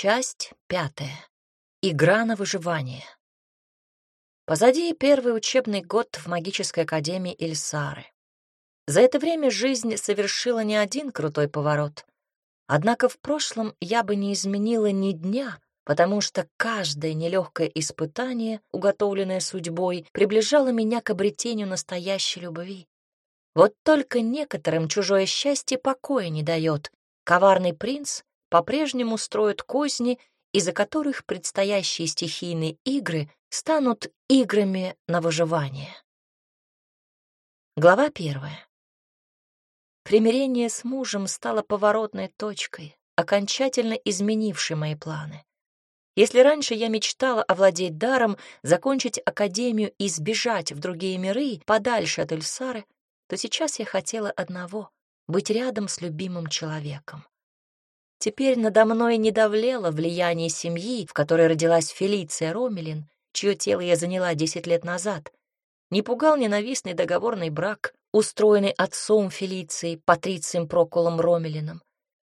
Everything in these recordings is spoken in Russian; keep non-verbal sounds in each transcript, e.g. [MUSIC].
Часть пятая. Игра на выживание. Позади первый учебный год в магической академии Ильсары. За это время жизнь совершила не один крутой поворот. Однако в прошлом я бы не изменила ни дня, потому что каждое нелегкое испытание, уготовленное судьбой, приближало меня к обретению настоящей любви. Вот только некоторым чужое счастье покоя не дает. Коварный принц по-прежнему строят козни, из-за которых предстоящие стихийные игры станут играми на выживание. Глава первая. Примирение с мужем стало поворотной точкой, окончательно изменившей мои планы. Если раньше я мечтала овладеть даром, закончить академию и сбежать в другие миры, подальше от Эльсары, то сейчас я хотела одного — быть рядом с любимым человеком. Теперь надо мной не давлело влияние семьи, в которой родилась Фелиция Ромелин, чье тело я заняла десять лет назад. Не пугал ненавистный договорный брак, устроенный отцом Фелиции, Патрицием Проколом Ромелином.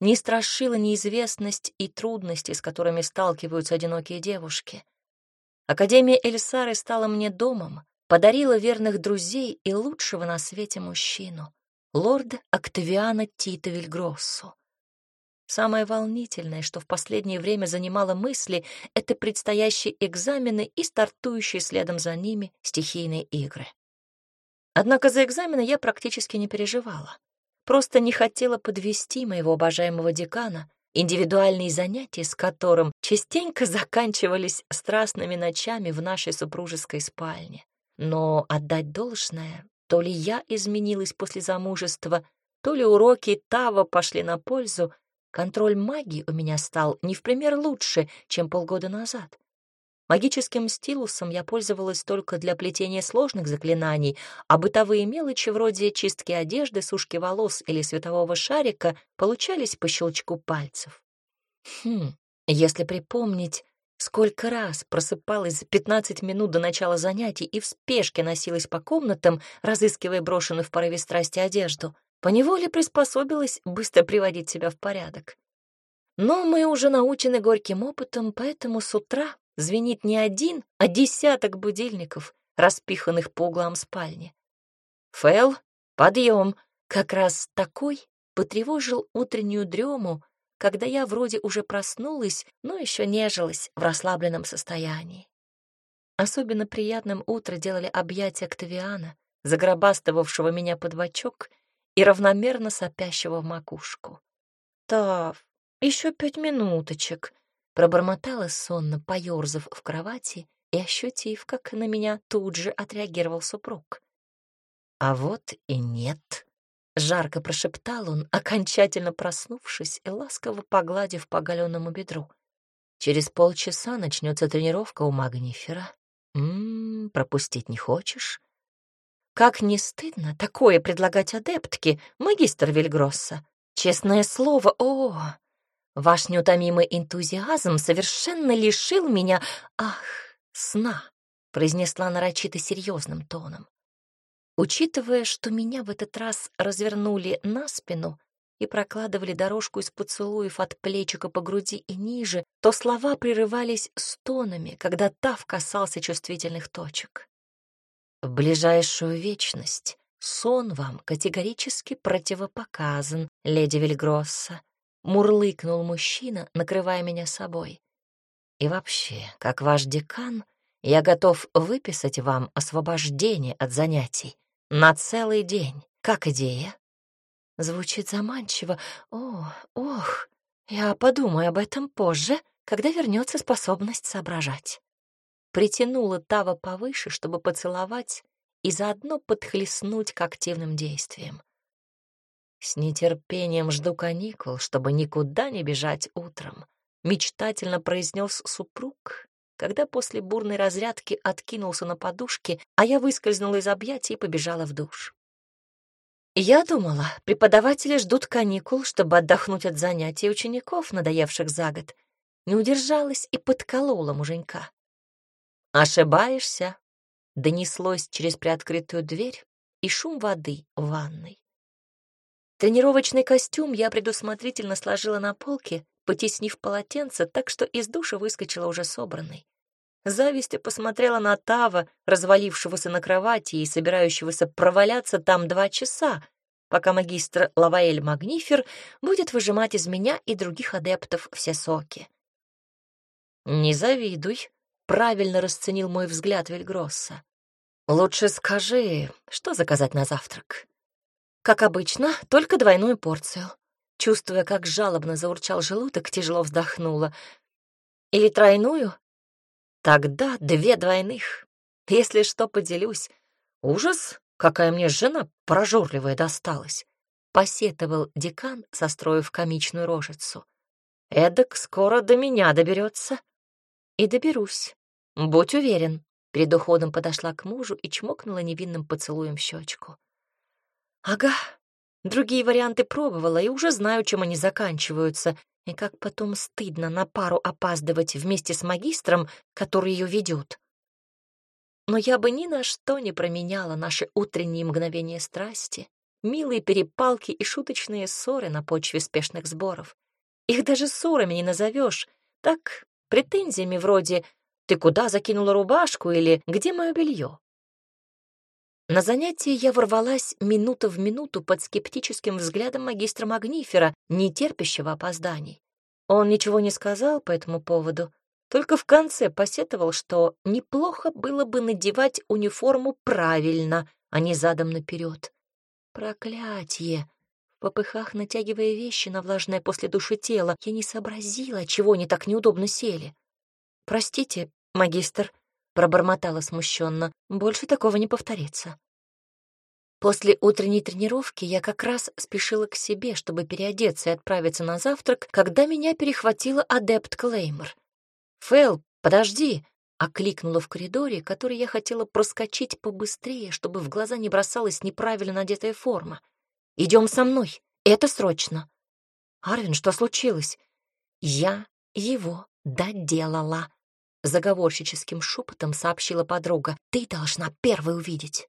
Не страшила неизвестность и трудности, с которыми сталкиваются одинокие девушки. Академия Эльсары стала мне домом, подарила верных друзей и лучшего на свете мужчину, лорда Октавиана Тита Вильгроссу. Самое волнительное, что в последнее время занимало мысли, это предстоящие экзамены и стартующие следом за ними стихийные игры. Однако за экзамены я практически не переживала. Просто не хотела подвести моего обожаемого декана, индивидуальные занятия с которым частенько заканчивались страстными ночами в нашей супружеской спальне. Но отдать должное, то ли я изменилась после замужества, то ли уроки Тава пошли на пользу, Контроль магии у меня стал не в пример лучше, чем полгода назад. Магическим стилусом я пользовалась только для плетения сложных заклинаний, а бытовые мелочи вроде чистки одежды, сушки волос или светового шарика получались по щелчку пальцев. Хм, если припомнить, сколько раз просыпалась за 15 минут до начала занятий и в спешке носилась по комнатам, разыскивая брошенную в порыве страсти одежду — поневоле приспособилась быстро приводить себя в порядок. Но мы уже научены горьким опытом, поэтому с утра звенит не один, а десяток будильников, распиханных по углам спальни. «Фэл, подъем!» Как раз такой потревожил утреннюю дрему, когда я вроде уже проснулась, но еще нежилась в расслабленном состоянии. Особенно приятным утро делали объятия Октавиана, загробастывавшего меня под бочок и равномерно сопящего в макушку. «Тав, еще пять минуточек», — пробормотала сонно, поёрзав в кровати и ощутив, как на меня тут же отреагировал супруг. «А вот и нет», — жарко прошептал он, окончательно проснувшись и ласково погладив по оголенному бедру. «Через полчаса начнется тренировка у Магнифера. М -м, пропустить не хочешь?» Как не стыдно такое предлагать адептке, магистр Вильгросса. Честное слово, о, ваш неутомимый энтузиазм совершенно лишил меня, ах, сна, произнесла нарочито серьезным тоном. Учитывая, что меня в этот раз развернули на спину и прокладывали дорожку из поцелуев от плечика по груди и ниже, то слова прерывались стонами, когда Тав касался чувствительных точек. В ближайшую вечность сон вам категорически противопоказан, леди Вильгросса, мурлыкнул мужчина, накрывая меня собой. И вообще, как ваш декан, я готов выписать вам освобождение от занятий на целый день. Как идея? Звучит заманчиво. О, ох, я подумаю об этом позже, когда вернется способность соображать притянула Тава повыше, чтобы поцеловать и заодно подхлестнуть к активным действиям. С нетерпением жду каникул, чтобы никуда не бежать утром, мечтательно произнес супруг, когда после бурной разрядки откинулся на подушке, а я выскользнула из объятий и побежала в душ. Я думала, преподаватели ждут каникул, чтобы отдохнуть от занятий учеников, надоевших за год. Не удержалась и подколола муженька. «Ошибаешься», — донеслось через приоткрытую дверь и шум воды в ванной. Тренировочный костюм я предусмотрительно сложила на полке, потеснив полотенце, так что из душа выскочила уже собранной. Завистью посмотрела на Тава, развалившегося на кровати и собирающегося проваляться там два часа, пока магистр Лаваэль Магнифер будет выжимать из меня и других адептов все соки. «Не завидуй», — правильно расценил мой взгляд Вильгросса. «Лучше скажи, что заказать на завтрак?» «Как обычно, только двойную порцию». Чувствуя, как жалобно заурчал желудок, тяжело вздохнула. «Или тройную?» «Тогда две двойных. Если что, поделюсь. Ужас, какая мне жена прожорливая досталась!» Посетовал декан, состроив комичную рожицу. «Эдак скоро до меня доберется». «И доберусь. Будь уверен». Перед уходом подошла к мужу и чмокнула невинным поцелуем в щечку. «Ага, Другие варианты пробовала и уже знаю, чем они заканчиваются, и как потом стыдно на пару опаздывать вместе с магистром, который ее ведет. Но я бы ни на что не променяла наши утренние мгновения страсти, милые перепалки и шуточные ссоры на почве спешных сборов. Их даже ссорами не назовешь, так претензиями вроде «ты куда закинула рубашку» или «где мое белье?». На занятие я ворвалась минута в минуту под скептическим взглядом магистра Магнифера, не терпящего опозданий. Он ничего не сказал по этому поводу, только в конце посетовал, что неплохо было бы надевать униформу правильно, а не задом наперед. Проклятье! В попыхах, натягивая вещи на влажное после души тело, я не сообразила, чего они так неудобно сели. «Простите, магистр», пробормотала смущенно. Больше такого не повторится. После утренней тренировки я как раз спешила к себе, чтобы переодеться и отправиться на завтрак, когда меня перехватила адепт Клеймор. «Фэл, подожди!» — окликнула в коридоре, который я хотела проскочить побыстрее, чтобы в глаза не бросалась неправильно надетая форма. «Идем со мной, это срочно!» «Арвин, что случилось?» «Я его доделала!» Заговорщическим шепотом сообщила подруга. «Ты должна первой увидеть».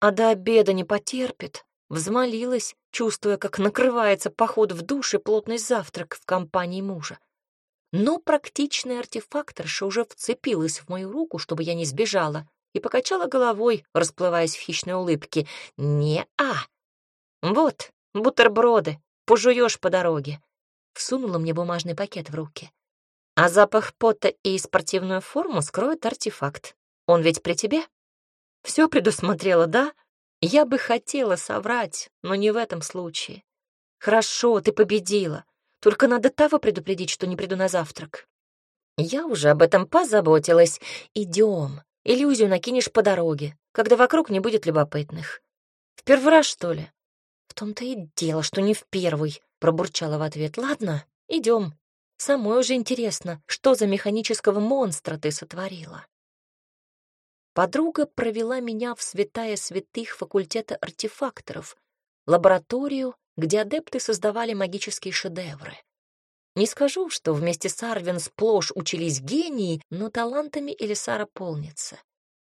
«А до обеда не потерпит», взмолилась, чувствуя, как накрывается поход в душ и плотный завтрак в компании мужа. Но практичная артефакторша уже вцепилась в мою руку, чтобы я не сбежала, и покачала головой, расплываясь в хищной улыбке. «Не-а! Вот, бутерброды, пожуешь по дороге». Всунула мне бумажный пакет в руки. А запах пота и спортивную форму скроет артефакт. Он ведь при тебе? Все предусмотрела, да? Я бы хотела соврать, но не в этом случае. Хорошо, ты победила. Только надо Тава предупредить, что не приду на завтрак. Я уже об этом позаботилась. Идем. Иллюзию накинешь по дороге, когда вокруг не будет любопытных. В первый раз, что ли? В том-то и дело, что не в первый, пробурчала в ответ. Ладно, идем. Самой уже интересно, что за механического монстра ты сотворила. Подруга провела меня в святая святых факультета артефакторов, лабораторию, где адепты создавали магические шедевры. Не скажу, что вместе с Арвин сплошь учились гении, но талантами Элисара полнится.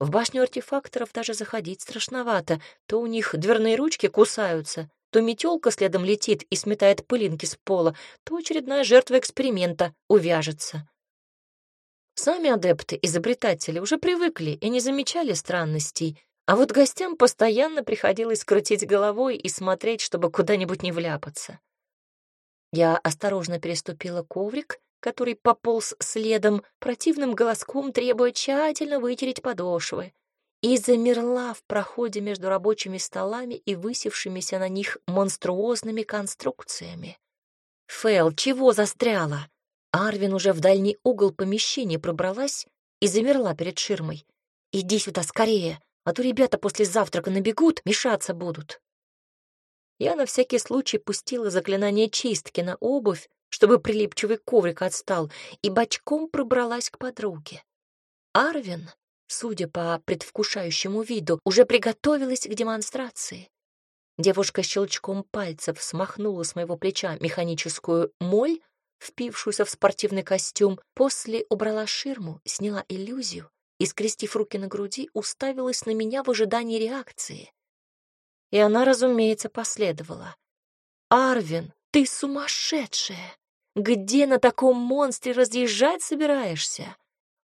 В башню артефакторов даже заходить страшновато, то у них дверные ручки кусаются, то метелка следом летит и сметает пылинки с пола, то очередная жертва эксперимента увяжется. Сами адепты, изобретатели, уже привыкли и не замечали странностей, а вот гостям постоянно приходилось крутить головой и смотреть, чтобы куда-нибудь не вляпаться. Я осторожно переступила коврик, который пополз следом, противным голоском требуя тщательно вытереть подошвы и замерла в проходе между рабочими столами и высевшимися на них монструозными конструкциями. Фэл, чего застряла? Арвин уже в дальний угол помещения пробралась и замерла перед ширмой. «Иди сюда скорее, а то ребята после завтрака набегут, мешаться будут». Я на всякий случай пустила заклинание чистки на обувь, чтобы прилипчивый коврик отстал, и бочком пробралась к подруге. Арвин судя по предвкушающему виду, уже приготовилась к демонстрации. Девушка щелчком пальцев смахнула с моего плеча механическую моль, впившуюся в спортивный костюм, после убрала ширму, сняла иллюзию и, скрестив руки на груди, уставилась на меня в ожидании реакции. И она, разумеется, последовала. «Арвин, ты сумасшедшая! Где на таком монстре разъезжать собираешься?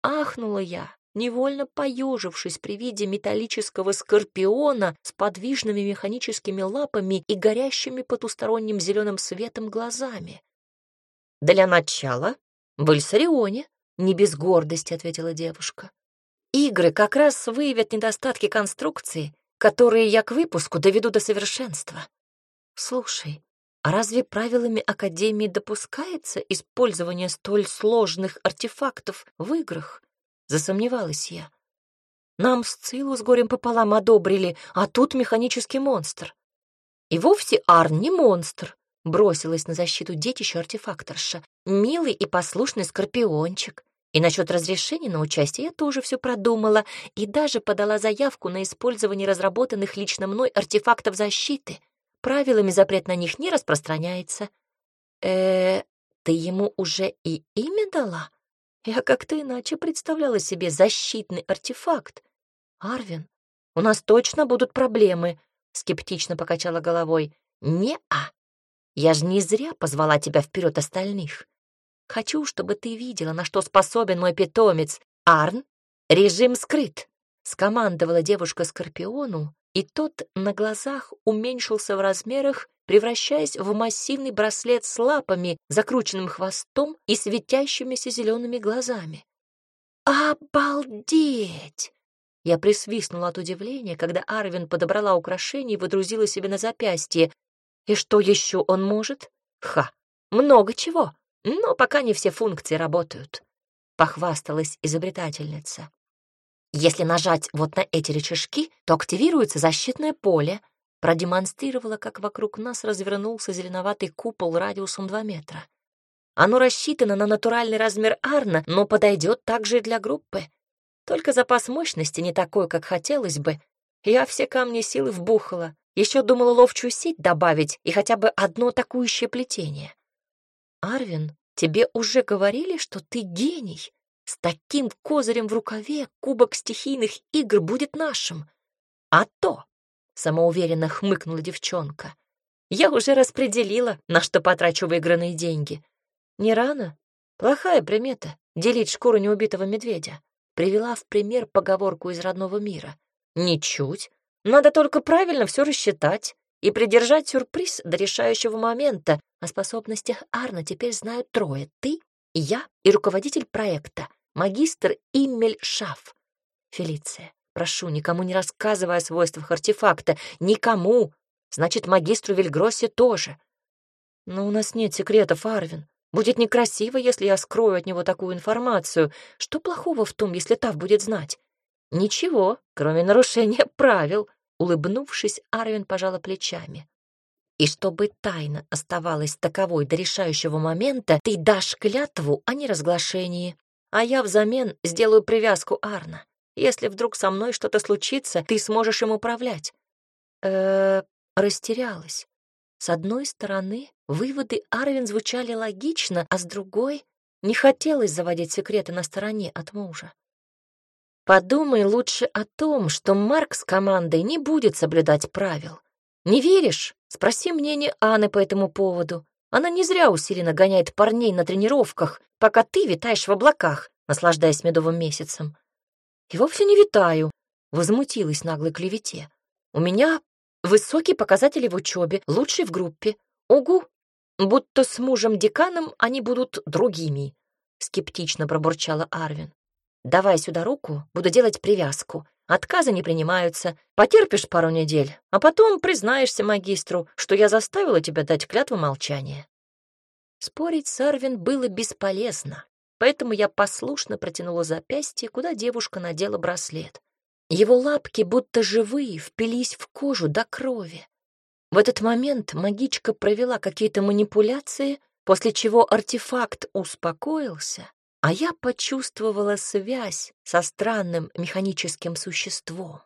Ахнула я, невольно поежившись при виде металлического скорпиона с подвижными механическими лапами и горящими потусторонним зеленым светом глазами. «Для начала в Эльсарионе», — не без гордости ответила девушка. «Игры как раз выявят недостатки конструкции, которые я к выпуску доведу до совершенства. Слушай, а разве правилами Академии допускается использование столь сложных артефактов в играх? Засомневалась я. Нам Сцилу с горем пополам одобрили, а тут механический монстр. И вовсе Арн не монстр, бросилась на защиту детища артефакторша. Милый и послушный скорпиончик. И насчет разрешения на участие я тоже все продумала и даже подала заявку на использование разработанных лично мной артефактов защиты. Правилами запрет на них не распространяется. э ты ему уже и имя дала? Я как-то иначе представляла себе защитный артефакт. Арвин, у нас точно будут проблемы, скептично покачала головой. Не-а. Я же не зря позвала тебя вперед остальных. Хочу, чтобы ты видела, на что способен мой питомец. Арн, режим скрыт, скомандовала девушка Скорпиону, и тот на глазах уменьшился в размерах, превращаясь в массивный браслет с лапами, закрученным хвостом и светящимися зелеными глазами. «Обалдеть!» Я присвистнула от удивления, когда Арвин подобрала украшение и выдрузила себе на запястье. И что еще он может? Ха, много чего, но пока не все функции работают, — похвасталась изобретательница. Если нажать вот на эти рычажки, то активируется защитное поле, продемонстрировала, как вокруг нас развернулся зеленоватый купол радиусом 2 метра. Оно рассчитано на натуральный размер Арна, но подойдет также и для группы. Только запас мощности не такой, как хотелось бы. Я все камни силы вбухала, еще думала ловчую сеть добавить и хотя бы одно атакующее плетение. Арвин, тебе уже говорили, что ты гений. С таким козырем в рукаве кубок стихийных игр будет нашим. А то, самоуверенно хмыкнула девчонка, я уже распределила, на что потрачу выигранные деньги. Не рано? Плохая примета — делить шкуру неубитого медведя. Привела в пример поговорку из родного мира. Ничуть. Надо только правильно все рассчитать и придержать сюрприз до решающего момента. О способностях Арна теперь знают трое. Ты, я и руководитель проекта, магистр Иммель Шаф. Фелиция, прошу, никому не рассказывай о свойствах артефакта. Никому. Значит, магистру Вильгроссе тоже. Но у нас нет секретов, Арвин. Будет некрасиво, если я скрою от него такую информацию. Что плохого в том, если Тав будет знать? Ничего, кроме нарушения [LAUGHS] правил. Улыбнувшись, Арвин пожала плечами. И чтобы тайна оставалась таковой до решающего момента, ты дашь клятву о неразглашении. А я взамен сделаю привязку Арна. Если вдруг со мной что-то случится, ты сможешь им управлять. Э, -э растерялась. С одной стороны, выводы Арвин звучали логично, а с другой — не хотелось заводить секреты на стороне от мужа. Подумай лучше о том, что Марк с командой не будет соблюдать правил. Не веришь? Спроси мнение Анны по этому поводу. Она не зря усиленно гоняет парней на тренировках, пока ты витаешь в облаках, наслаждаясь медовым месяцем. И вовсе не витаю, возмутилась наглой клевете. У меня высокие показатели в учебе, лучший в группе. Угу, будто с мужем-деканом они будут другими, скептично пробурчала Арвин. Давай сюда руку, буду делать привязку. Отказы не принимаются. Потерпишь пару недель, а потом признаешься магистру, что я заставила тебя дать клятву молчания. Спорить с Арвин было бесполезно, поэтому я послушно протянула запястье, куда девушка надела браслет. Его лапки, будто живые, впились в кожу до крови. В этот момент магичка провела какие-то манипуляции, после чего артефакт успокоился, а я почувствовала связь со странным механическим существом.